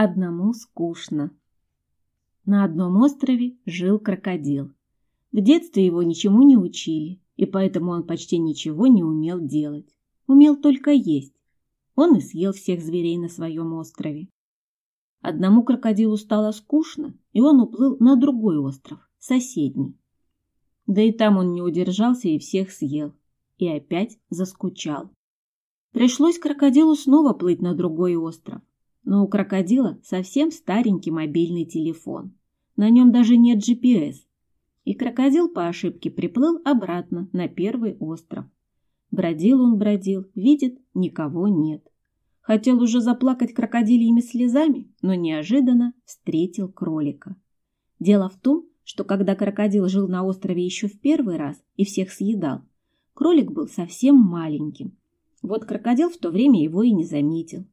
Одному скучно. На одном острове жил крокодил. В детстве его ничему не учили, и поэтому он почти ничего не умел делать. Умел только есть. Он и съел всех зверей на своем острове. Одному крокодилу стало скучно, и он уплыл на другой остров, соседний. Да и там он не удержался и всех съел, и опять заскучал. Пришлось крокодилу снова плыть на другой остров но у крокодила совсем старенький мобильный телефон. На нем даже нет GPS. И крокодил по ошибке приплыл обратно на первый остров. Бродил он бродил, видит, никого нет. Хотел уже заплакать крокодилиями слезами, но неожиданно встретил кролика. Дело в том, что когда крокодил жил на острове еще в первый раз и всех съедал, кролик был совсем маленьким. Вот крокодил в то время его и не заметил.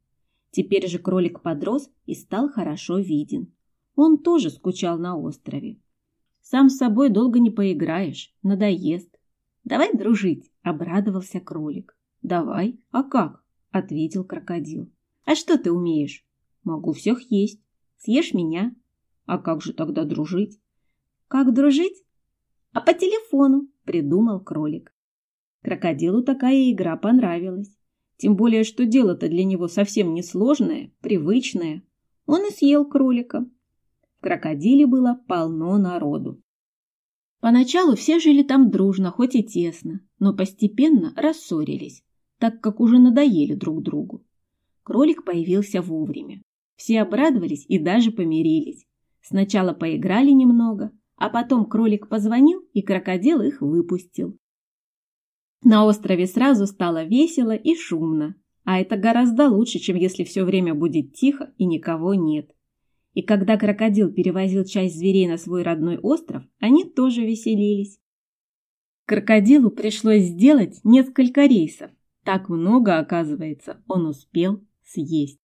Теперь же кролик подрос и стал хорошо виден. Он тоже скучал на острове. Сам с собой долго не поиграешь, надоест. Давай дружить, обрадовался кролик. Давай, а как? ответил крокодил. А что ты умеешь? Могу всех есть. Съешь меня? А как же тогда дружить? Как дружить? А по телефону, придумал кролик. Крокодилу такая игра понравилась. Тем более, что дело-то для него совсем несложное, привычное. Он и съел кролика. В крокодиле было полно народу. Поначалу все жили там дружно, хоть и тесно, но постепенно рассорились, так как уже надоели друг другу. Кролик появился вовремя. Все обрадовались и даже помирились. Сначала поиграли немного, а потом кролик позвонил, и крокодил их выпустил. На острове сразу стало весело и шумно, а это гораздо лучше, чем если все время будет тихо и никого нет. И когда крокодил перевозил часть зверей на свой родной остров, они тоже веселились. Крокодилу пришлось сделать несколько рейсов. Так много, оказывается, он успел съесть.